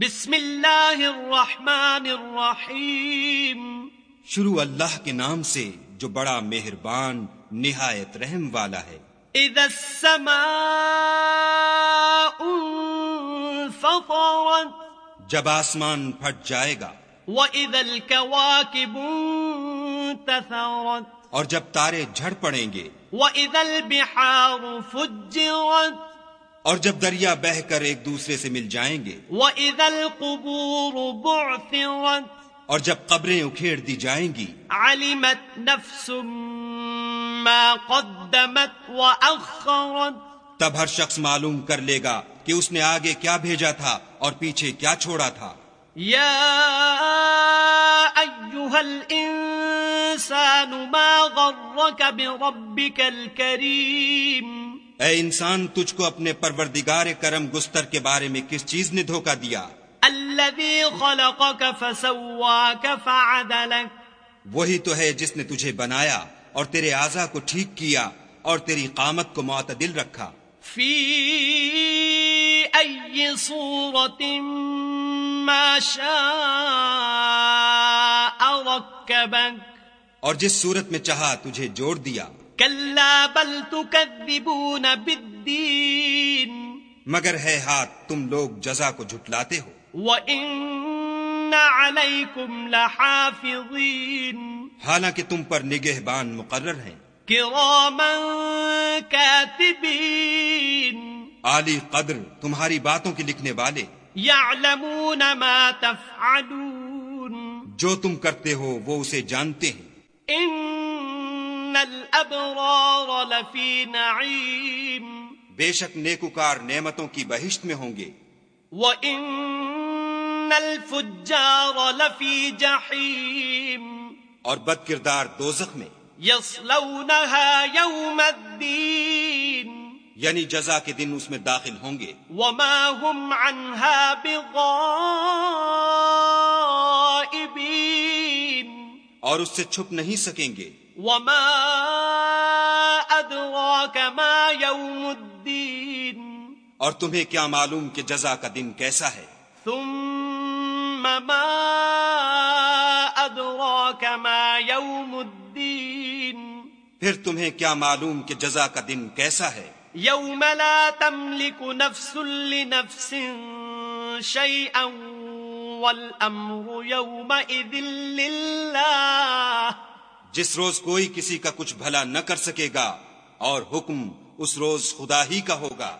بسم اللہ الرحمن الرحیم۔ شروع اللہ کے نام سے جو بڑا مہربان نہایت رحم والا ہے۔ اذا السماء انفطرت۔ جب آسمان پھٹ جائے گا۔ وَإِذَا الْكَوَاكِبُ انتثرت۔ اور جب تارے جھڑ پڑیں گے۔ وَإِذَا الْبِحَارُ فُجِّرت۔ اور جب دریا بہ کر ایک دوسرے سے مل جائیں گے وَإِذَا الْقُبُورُ بُعْثِرت اور جب قبریں اکھیڑ دی جائیں گی علمت نفس ما قدمت وأخرت تب ہر شخص معلوم کر لے گا کہ اس نے آگے کیا بھیجا تھا اور پیچھے کیا چھوڑا تھا۔ یا ایوہا الانسان ما غرک بربک الكریم اے انسان تجھ کو اپنے پروردگار کرم گستر کے بارے میں کس چیز نے دھوکہ دیا؟ خلقك فسواك فعدلك. وہی تو ہے جس نے تجھے بنایا اور تیرے اعضا کو ٹھیک کیا اور تیری قامت کو معتدل رکھا۔ في أي صورة ما شاء اور جس صورت میں چاہا تجھے جوڑ دیا۔ بل تكذبون بالدين. مگر ہے ہاتھ تم لوگ جزا کو جھٹلاتے ہو۔ وَإِنَّ عَلَيْكُمْ لَحَافِظِينَ. حالانکہ تم پر نگہبان مقرر ہیں۔ كَاتِبِينَ. عالی قدر تمہاری باتوں کے لکھنے والے۔ يَعْلَمُونَ مَا تَفْعَلُونَ. جو تم کرتے ہو وہ اسے جانتے ہیں۔ إِنَّ الْأَبْرَارَ لَفِي نَعِيمٍ بے شک نیکوکار نعمتوں کی بہشت میں ہوں گے۔ وَإِنَّ الْفُجَّارَ لَفِي جَحِيمٍ اور بد کردار دوزخ میں۔ يَصْلَوْنَهَا يَوْمَ الدِّينِ یعنی جزا کے دن اس میں داخل ہوں گے۔ وَمَا هُمْ عَنْهَا بِغَائِبِينَ اور اس سے چھپ نہیں سکیں گے۔ وَمَا أَدْرَاكَ مَا يَوْمُ الدِّينِ اور تمہیں کیا معلوم کہ جزا کا دن کیسا ہے؟ ثم ما أدراك ما يوم الدين پھر تمہیں کیا معلوم کہ جزا کا دن کیسا ہے؟ يوم لا تملك نفس لنفس شيئا والأمر يومئذ لله جس روز کوئی کسی کا کچھ بھلا نہ کر سکے گا اور حکم اس روز خدا ہی کا ہوگا۔